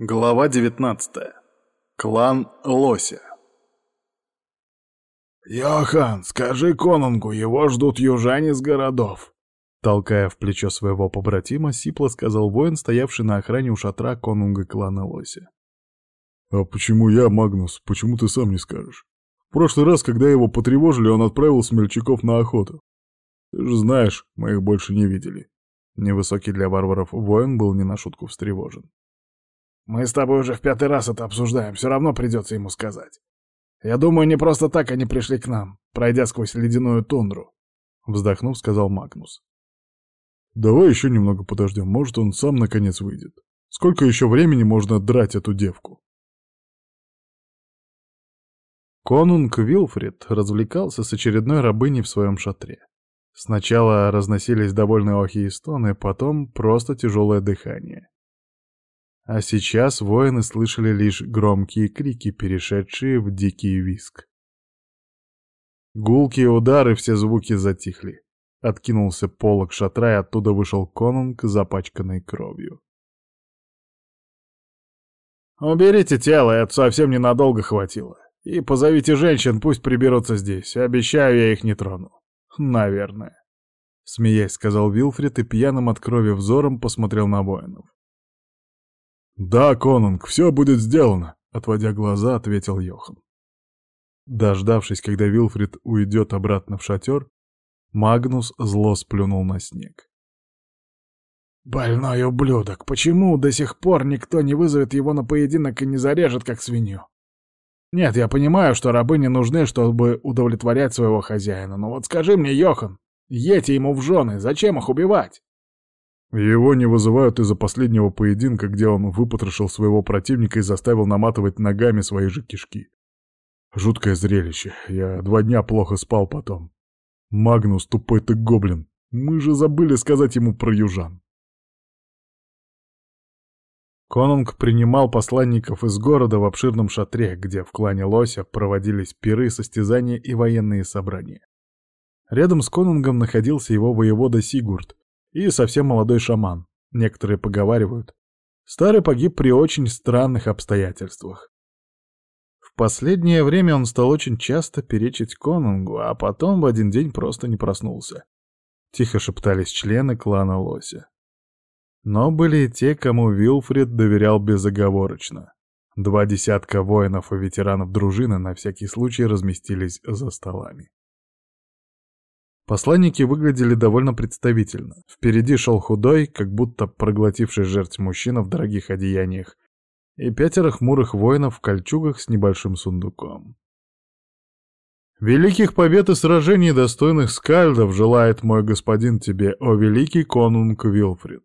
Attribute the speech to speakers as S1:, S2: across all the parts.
S1: Глава 19. Клан Лося.
S2: «Йохан, скажи конунгу, его ждут южане с городов!»
S1: Толкая в плечо своего побратима, сипло сказал воин, стоявший на охране у шатра конунга клана Лося.
S2: «А почему я, Магнус? Почему ты сам не скажешь? В прошлый раз, когда его потревожили, он отправил смельчаков на охоту. Ты же знаешь, мы их больше не видели». Невысокий для варваров воин был не на шутку встревожен. Мы с тобой уже в пятый раз это обсуждаем, все равно придется ему сказать. Я думаю, не просто так они пришли к нам, пройдя сквозь ледяную тундру. Вздохнув, сказал Магнус. Давай еще немного подождем, может, он сам наконец выйдет. Сколько еще времени можно драть эту девку?
S1: Конунг Вилфрид развлекался с очередной рабыней в своем шатре. Сначала разносились довольные охи и стоны, потом просто тяжелое дыхание. А сейчас воины слышали лишь громкие крики, перешедшие в дикий виск. Гулкие удары, все звуки затихли. Откинулся полог шатра, и оттуда вышел конунг, запачканный кровью.
S2: «Уберите тело, это совсем ненадолго хватило. И позовите женщин, пусть приберутся здесь. Обещаю, я их не трону. Наверное».
S1: Смеясь, сказал Вилфрид и пьяным от крови взором посмотрел на воинов.
S2: «Да, конунг, все будет сделано», — отводя глаза, ответил Йохан.
S1: Дождавшись, когда Вилфрид уйдет обратно в шатер, Магнус зло сплюнул на снег.
S2: «Больной ублюдок, почему до сих пор никто не вызовет его на поединок и не зарежет, как свинью? Нет, я понимаю, что рабы не нужны, чтобы удовлетворять своего хозяина, но вот скажи мне, Йохан, едьте ему в жены, зачем их убивать?»
S1: Его не вызывают из-за последнего поединка, где он выпотрошил своего противника и заставил наматывать ногами свои же кишки. Жуткое зрелище. Я два дня плохо спал потом. Магнус, тупой ты гоблин. Мы же забыли сказать ему про южан. Конунг принимал посланников из города в обширном шатре, где в клане Лося проводились пиры, состязания и военные собрания. Рядом с Конунгом находился его воевода Сигурд, и совсем молодой шаман. Некоторые поговаривают. Старый погиб при очень странных обстоятельствах. В последнее время он стал очень часто перечить конунгу, а потом в один день просто не проснулся. Тихо шептались члены клана Лося. Но были и те, кому Вилфрид доверял безоговорочно. Два десятка воинов и ветеранов дружины на всякий случай разместились за столами. Посланники выглядели довольно представительно. Впереди шел худой, как будто проглотивший жертв мужчина в дорогих одеяниях, и пятеро хмурых воинов в кольчугах с небольшим сундуком. «Великих побед и сражений, достойных скальдов, желает мой господин тебе, о великий конунг Вилфрид.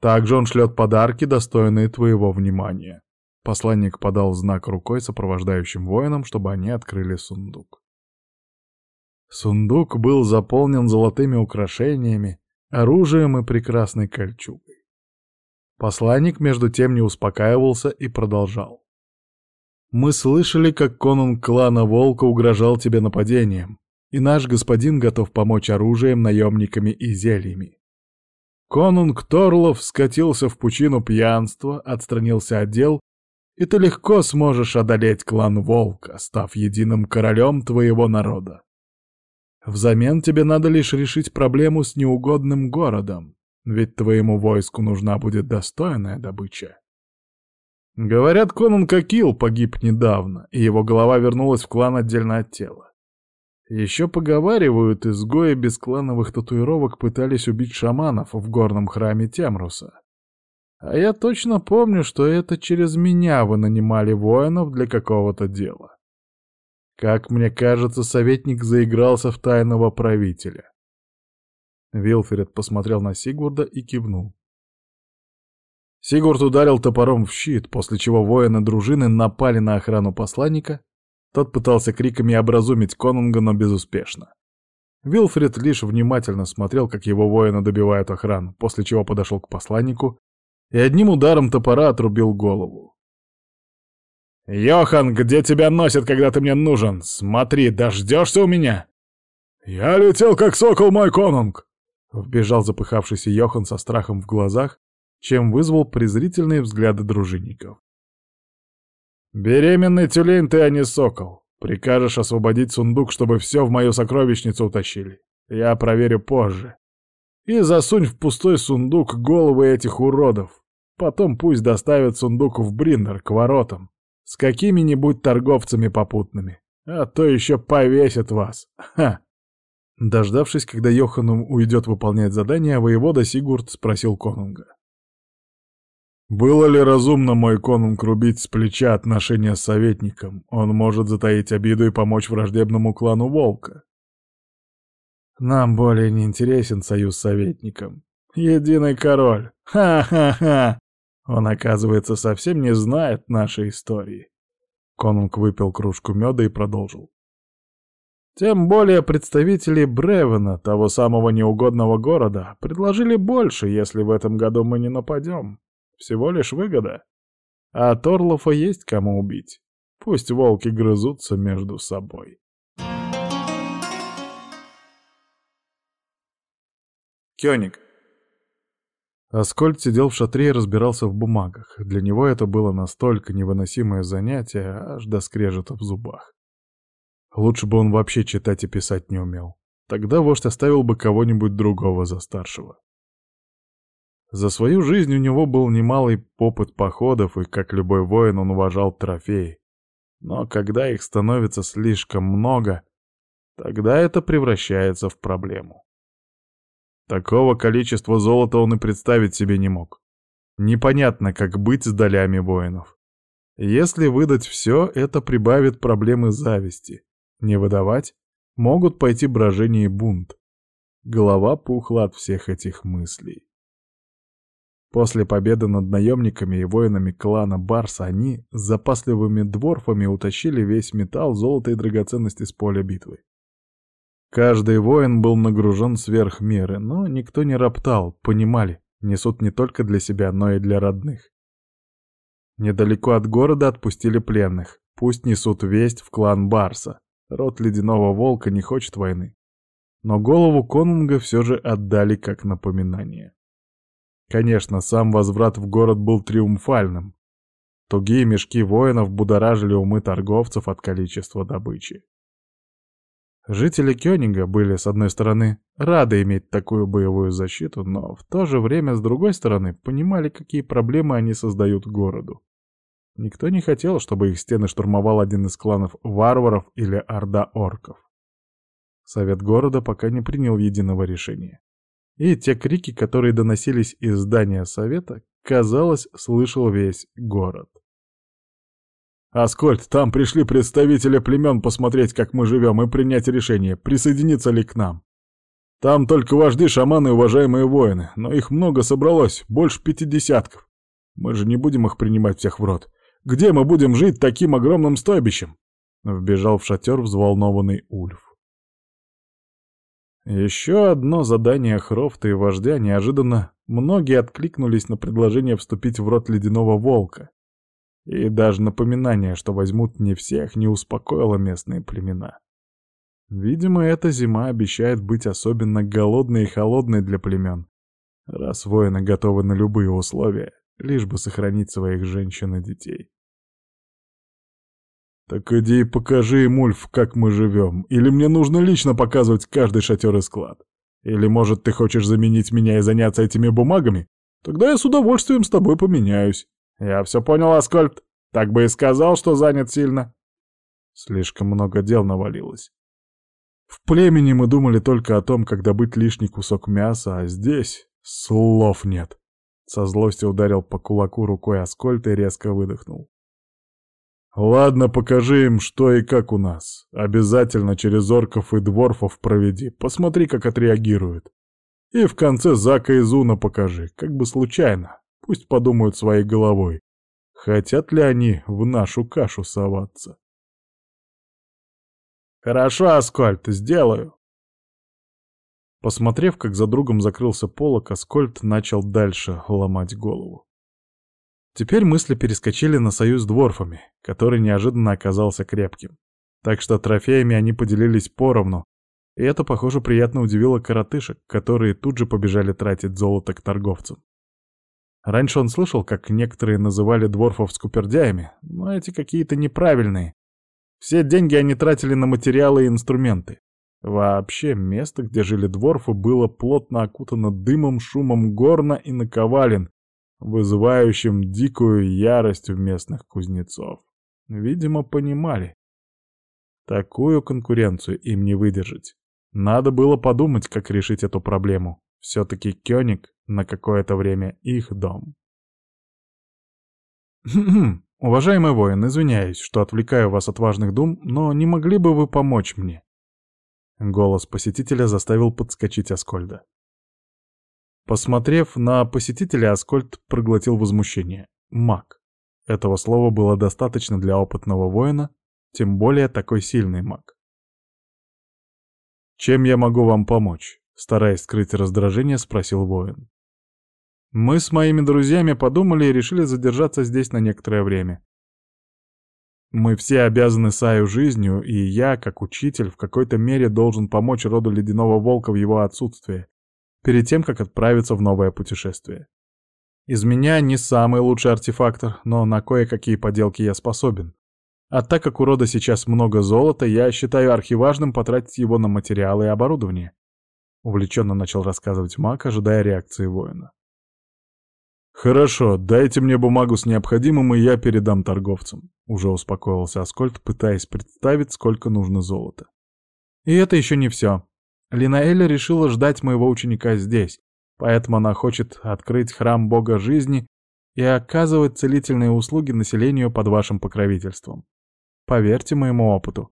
S1: Также он шлет подарки, достойные твоего внимания». Посланник подал знак рукой сопровождающим воинам, чтобы они открыли сундук. Сундук был заполнен золотыми украшениями, оружием и прекрасной кольчугой. Посланник между тем не успокаивался и продолжал. «Мы слышали, как конунг клана Волка угрожал тебе нападением, и наш господин готов помочь оружием, наемниками и зельями. Конунг Торлов скатился в пучину пьянства, отстранился от дел, и ты легко сможешь одолеть клан Волка, став единым королем твоего народа. Взамен тебе надо лишь решить проблему с неугодным городом, ведь твоему войску нужна будет достойная добыча. Говорят, конунг Акил погиб недавно, и его голова вернулась в клан отдельно от тела. Еще поговаривают, изгои без клановых татуировок пытались убить шаманов в горном храме Темруса. А я точно помню, что это через меня вы нанимали воинов для какого-то дела. Как мне кажется, советник заигрался в тайного правителя. Вилфред посмотрел на Сигурда и кивнул. Сигурд ударил топором в щит, после чего воины дружины напали на охрану посланника. Тот пытался криками образумить конунга, но безуспешно. Вилфред лишь внимательно смотрел, как его воины добивают охрану, после чего подошел к посланнику и одним ударом топора отрубил голову.
S2: «Йохан, где тебя носят, когда ты мне нужен? Смотри, дождешься у меня?» «Я летел, как сокол, мой конунг!» Вбежал запыхавшийся Йохан со страхом в глазах
S1: чем вызвал презрительные взгляды дружинников. «Беременный тюлень ты, а не сокол. Прикажешь освободить сундук, чтобы все в мою сокровищницу утащили. Я проверю позже. И засунь в пустой сундук головы этих уродов. Потом пусть доставят сундук в Бриндер к воротам с какими-нибудь торговцами попутными. А то еще повесят вас. Ха!» Дождавшись, когда Йоханум уйдет выполнять задание, воевода Сигурд спросил конунга. «Было ли разумно, мой конунг, рубить с плеча отношения с советником? Он может затаить обиду и помочь враждебному клану Волка». «Нам более не интересен союз с советником. Единый король. Ха-ха-ха! Он, оказывается, совсем не знает нашей истории». Конунг выпил кружку меда и продолжил. Тем более представители Бревена, того самого неугодного города, предложили больше, если в этом году мы не нападем. Всего лишь выгода. А Торлофа есть кому убить. Пусть волки грызутся между собой. Кёник. Аскольд сидел в шатре и разбирался в бумагах. Для него это было настолько невыносимое занятие, аж до скрежета в зубах. Лучше бы он вообще читать и писать не умел. Тогда вождь оставил бы кого-нибудь другого за старшего. За свою жизнь у него был немалый опыт походов, и, как любой воин, он уважал трофеи. Но когда их становится слишком много, тогда это превращается в проблему. Такого количества золота он и представить себе не мог. Непонятно, как быть с долями воинов. Если выдать все, это прибавит проблемы зависти. Не выдавать? Могут пойти брожение и бунт. Голова пухла от всех этих мыслей. После победы над наемниками и воинами клана Барса они с запасливыми дворфами утащили весь металл, золото и драгоценности с поля битвы. Каждый воин был нагружен сверх меры, но никто не роптал, понимали, несут не только для себя, но и для родных. Недалеко от города отпустили пленных, пусть несут весть в клан Барса. Род Ледяного Волка не хочет войны. Но голову конунга все же отдали как напоминание. Конечно, сам возврат в город был триумфальным. Тугие мешки воинов будоражили умы торговцев от количества добычи. Жители Кёнинга были, с одной стороны, рады иметь такую боевую защиту, но в то же время, с другой стороны, понимали, какие проблемы они создают городу. Никто не хотел, чтобы их стены штурмовал один из кланов варваров или орда орков. Совет города пока не принял единого решения. И те крики, которые доносились из здания совета, казалось, слышал весь город. «Аскольд, там пришли представители племен посмотреть, как мы живем, и принять решение, присоединиться ли к нам. Там только вожди, шаманы и уважаемые воины, но их много собралось, больше пяти десятков. Мы же не будем их принимать всех в рот. Где мы будем жить таким огромным стойбищем?» Вбежал в шатер взволнованный Ульф. Еще одно задание Хрофта и вождя неожиданно многие откликнулись на предложение вступить в рот ледяного волка. И даже напоминание, что возьмут не всех, не успокоило местные племена. Видимо, эта зима обещает быть особенно голодной и холодной для племен, раз воины готовы на любые условия, лишь бы сохранить своих женщин и детей. «Так иди и покажи им, Ульф, как мы живем. Или мне нужно лично показывать каждый шатер и склад. Или, может, ты хочешь заменить меня и заняться этими бумагами? Тогда я с удовольствием с тобой поменяюсь. Я все понял, Аскольд. Так бы и сказал, что занят сильно». Слишком много дел навалилось. В племени мы думали только о том, как добыть лишний кусок мяса, а здесь слов нет. Со злости ударил по кулаку рукой Аскольд и резко выдохнул. «Ладно, покажи им, что и как у нас. Обязательно через орков и дворфов проведи. Посмотри, как отреагируют. И в конце Зака и Зуна покажи, как бы случайно. Пусть подумают своей головой. Хотят ли они в нашу кашу соваться?» «Хорошо, Аскольд, сделаю». Посмотрев, как за другом закрылся полок, Аскольд начал дальше ломать голову. Теперь мысли перескочили на союз с дворфами, который неожиданно оказался крепким. Так что трофеями они поделились поровну, и это, похоже, приятно удивило коротышек, которые тут же побежали тратить золото к торговцам. Раньше он слышал, как некоторые называли дворфов скупердяями, но эти какие-то неправильные. Все деньги они тратили на материалы и инструменты. Вообще, место, где жили дворфы, было плотно окутано дымом, шумом горна и наковален, вызывающим дикую ярость у местных кузнецов. Видимо, понимали. Такую конкуренцию им не выдержать. Надо было подумать, как решить эту проблему. Все-таки Кёник на какое-то время их дом. Уважаемый воин, извиняюсь, что отвлекаю вас от важных дум, но не могли бы вы помочь мне? Голос посетителя заставил подскочить Аскольда. Посмотрев на посетителя, Аскольд проглотил возмущение. Маг. Этого слова было достаточно для опытного воина, тем более такой сильный маг. «Чем я могу вам помочь?» Стараясь скрыть раздражение, спросил воин. «Мы с моими друзьями подумали и решили задержаться здесь на некоторое время. Мы все обязаны Саю жизнью, и я, как учитель, в какой-то мере должен помочь роду Ледяного Волка в его отсутствие, перед тем, как отправиться в новое путешествие. Из меня не самый лучший артефактор, но на кое-какие поделки я способен. А так как у рода сейчас много золота, я считаю архиважным потратить его на материалы и оборудование. Увлеченно начал рассказывать маг, ожидая реакции воина. «Хорошо, дайте мне бумагу с необходимым, и я передам торговцам», — уже успокоился Аскольд, пытаясь представить, сколько нужно золота. «И это еще не все. Линаэля решила ждать моего ученика здесь, поэтому она хочет открыть храм бога жизни и оказывать целительные услуги населению под вашим покровительством. Поверьте моему опыту.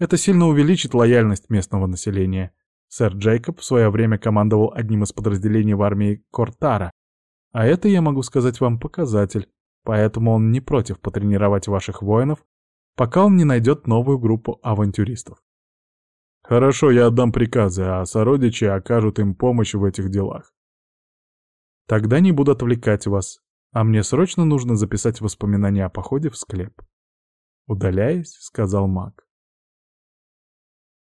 S1: Это сильно увеличит лояльность местного населения. Сэр Джейкоб в свое время командовал одним из подразделений в армии Кортара, а это, я могу сказать вам, показатель, поэтому он не против потренировать ваших воинов, пока он не найдет новую группу авантюристов. Хорошо, я отдам приказы, а сородичи окажут им помощь в этих делах. Тогда не буду отвлекать вас, а мне срочно нужно записать воспоминания о походе в склеп. Удаляясь, сказал маг.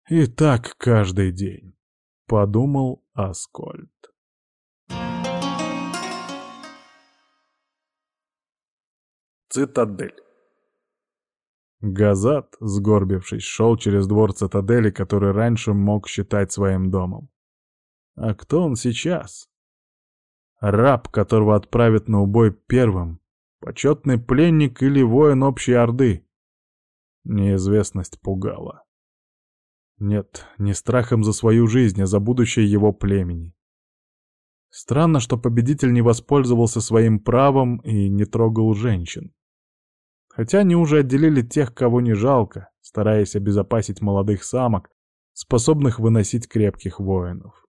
S1: И так каждый день, подумал Аскольд. Цитадель. Газат, сгорбившись, шел через двор цитадели, который раньше мог считать своим домом. А кто он сейчас? Раб, которого отправят на убой первым, почетный пленник или воин общей орды? Неизвестность пугала. Нет, не страхом за свою жизнь, а за будущее его племени. Странно, что победитель не воспользовался своим правом и не трогал женщин. Хотя они уже отделили тех, кого не жалко, стараясь обезопасить молодых самок, способных выносить крепких воинов.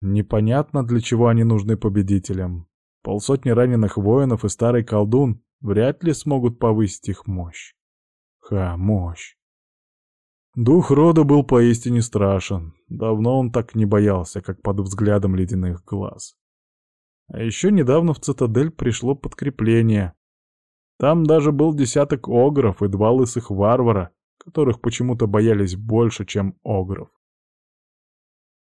S1: Непонятно, для чего они нужны победителям. Полсотни раненых воинов и старый колдун вряд ли смогут повысить их мощь. Ха, мощь. Дух рода был поистине страшен. Давно он так не боялся, как под взглядом ледяных глаз. А еще недавно в цитадель пришло подкрепление, там даже был десяток огров и два лысых варвара, которых почему-то боялись больше, чем огров.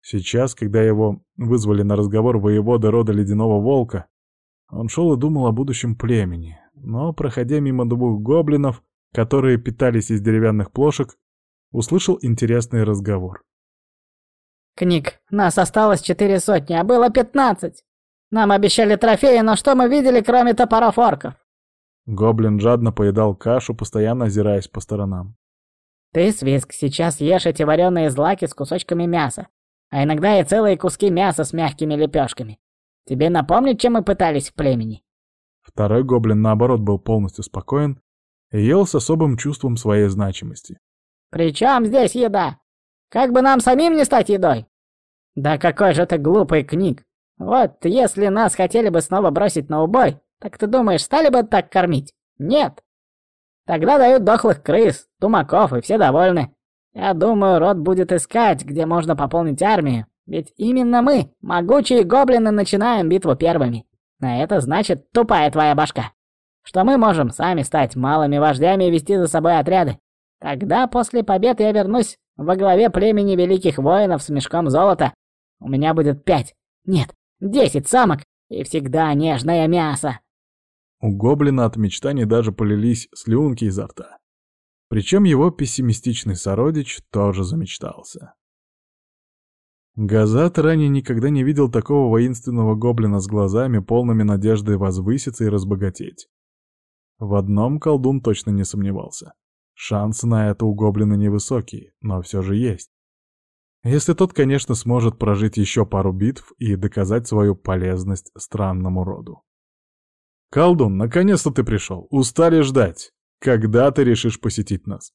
S1: Сейчас, когда его вызвали на разговор воевода рода Ледяного Волка, он шел и думал о будущем племени, но, проходя мимо двух гоблинов, которые питались из деревянных плошек, услышал интересный разговор.
S3: «Книг, нас осталось четыре сотни, а было пятнадцать. Нам обещали трофеи, но что мы видели, кроме топоров орков?»
S1: Гоблин жадно поедал кашу, постоянно озираясь по сторонам.
S3: «Ты, Свиск, сейчас ешь эти вареные злаки с кусочками мяса, а иногда и целые куски мяса с мягкими лепешками. Тебе напомнить, чем мы пытались в племени?»
S1: Второй гоблин, наоборот, был полностью спокоен и ел с особым чувством своей значимости.
S3: «При чем здесь еда? Как бы нам самим не стать едой?» «Да какой же ты глупый книг! Вот, если нас хотели бы снова бросить на убой, так ты думаешь, стали бы так кормить? Нет. Тогда дают дохлых крыс, тумаков, и все довольны. Я думаю, род будет искать, где можно пополнить армию. Ведь именно мы, могучие гоблины, начинаем битву первыми. А это значит тупая твоя башка. Что мы можем сами стать малыми вождями и вести за собой отряды. Тогда после побед я вернусь во главе племени великих воинов с мешком золота. У меня будет пять, нет, десять самок и всегда нежное мясо.
S1: У гоблина от мечтаний даже полились слюнки изо рта. Причем его пессимистичный сородич тоже замечтался. Газат ранее никогда не видел такого воинственного гоблина с глазами, полными надежды возвыситься и разбогатеть. В одном колдун точно не сомневался. Шансы на это у гоблина невысокие, но все же есть. Если тот, конечно, сможет прожить еще пару битв и доказать свою полезность странному роду. «Колдун, наконец-то ты пришел. Устали ждать. Когда ты решишь посетить нас?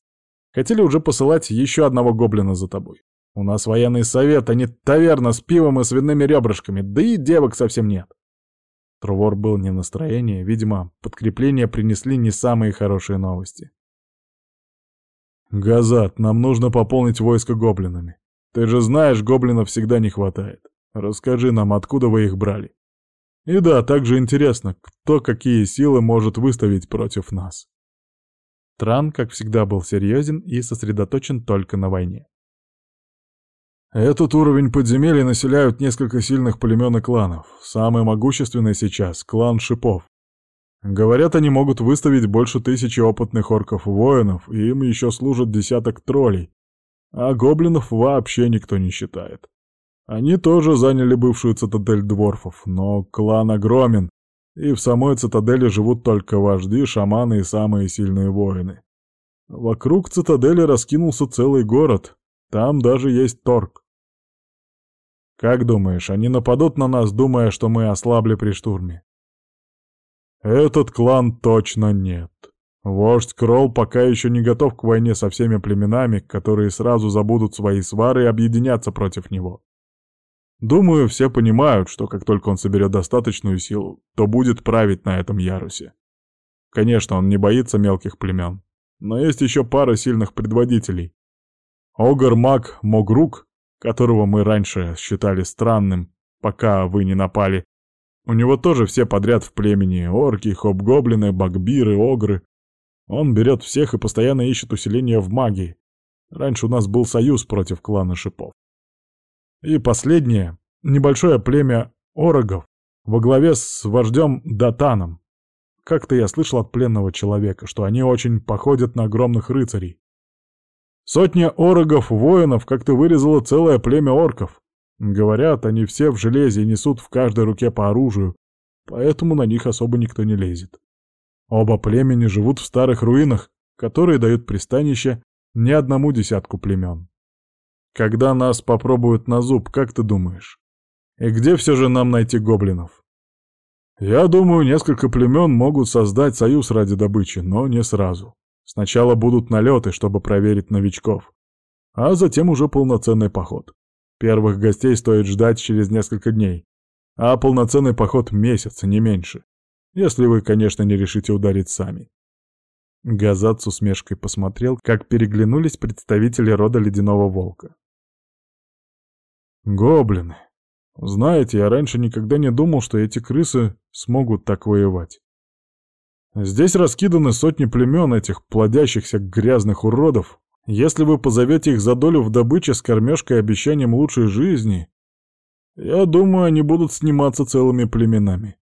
S1: Хотели уже посылать еще одного гоблина за тобой. У нас военный совет, а не таверна с пивом и свиными ребрышками, да и девок совсем нет». Трувор был не в настроении, видимо, подкрепления принесли не самые хорошие новости. «Газат, нам нужно пополнить войско гоблинами. Ты же знаешь, гоблинов всегда не хватает. Расскажи нам, откуда вы их брали. И да, также интересно, кто какие силы может выставить против нас. Тран, как всегда, был серьезен и сосредоточен только на войне. Этот уровень подземелья населяют несколько сильных племен и кланов. Самый могущественный сейчас — клан Шипов. Говорят, они могут выставить больше тысячи опытных орков-воинов, и им еще служат десяток троллей, а гоблинов вообще никто не считает. Они тоже заняли бывшую цитадель дворфов, но клан огромен, и в самой цитадели живут только вожди, шаманы и самые сильные воины. Вокруг цитадели раскинулся целый город, там даже есть торг. Как думаешь, они нападут на нас, думая, что мы ослабли при штурме? Этот клан точно нет. Вождь Кролл пока еще не готов к войне со всеми племенами, которые сразу забудут свои свары и объединятся против него. Думаю, все понимают, что как только он соберет достаточную силу, то будет править на этом ярусе. Конечно, он не боится мелких племен, но есть еще пара сильных предводителей. Огар-маг Могрук, которого мы раньше считали странным, пока вы не напали, у него тоже все подряд в племени — орки, хоб-гоблины, багбиры, огры. Он берет всех и постоянно ищет усиление в магии. Раньше у нас был союз против клана шипов. И последнее — небольшое племя орогов во главе с вождем Датаном. Как-то я слышал от пленного человека, что они очень походят на огромных рыцарей. Сотня орогов-воинов как-то вырезала целое племя орков. Говорят, они все в железе и несут в каждой руке по оружию, поэтому на них особо никто не лезет. Оба племени живут в старых руинах, которые дают пристанище не одному десятку племен. Когда нас попробуют на зуб, как ты думаешь? И где все же нам найти гоблинов? Я думаю, несколько племен могут создать союз ради добычи, но не сразу. Сначала будут налеты, чтобы проверить новичков, а затем уже полноценный поход. Первых гостей стоит ждать через несколько дней, а полноценный поход — месяц, не меньше. Если вы, конечно, не решите ударить сами. Газат с усмешкой посмотрел, как переглянулись представители рода Ледяного Волка. Гоблины. Знаете, я раньше никогда не думал, что эти крысы смогут так воевать. Здесь раскиданы сотни племен этих плодящихся грязных уродов. Если вы позовете их за долю в добыче с кормежкой и обещанием лучшей жизни, я думаю, они будут сниматься целыми племенами.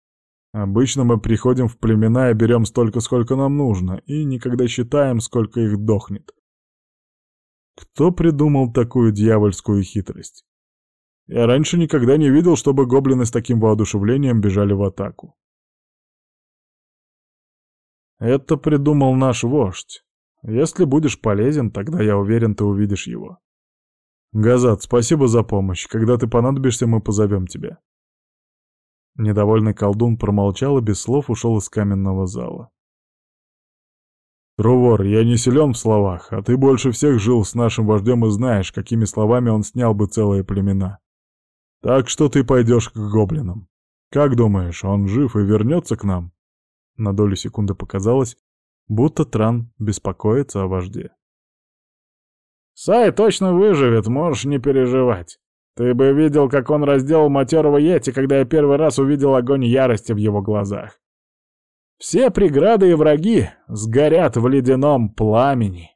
S1: Обычно мы приходим в племена и берем столько, сколько нам нужно, и никогда считаем, сколько их дохнет. Кто придумал такую дьявольскую хитрость? Я раньше никогда не видел, чтобы гоблины с таким воодушевлением бежали в атаку. Это придумал наш вождь. Если будешь полезен, тогда я уверен, ты увидишь его. Газат, спасибо за помощь. Когда ты понадобишься, мы позовем тебя. Недовольный колдун промолчал и без слов ушел из каменного зала. «Трувор, я не силен в словах, а ты больше всех жил с нашим вождем и знаешь, какими словами он снял бы целые племена. Так что ты пойдешь к гоблинам. Как думаешь, он жив и вернется к нам?» На долю секунды показалось, будто Тран беспокоится о вожде.
S4: «Сай точно выживет, можешь не переживать. Ты бы видел, как он разделал матерого Йети, когда я первый раз увидел огонь ярости в его глазах. Все преграды и враги сгорят в ледяном пламени.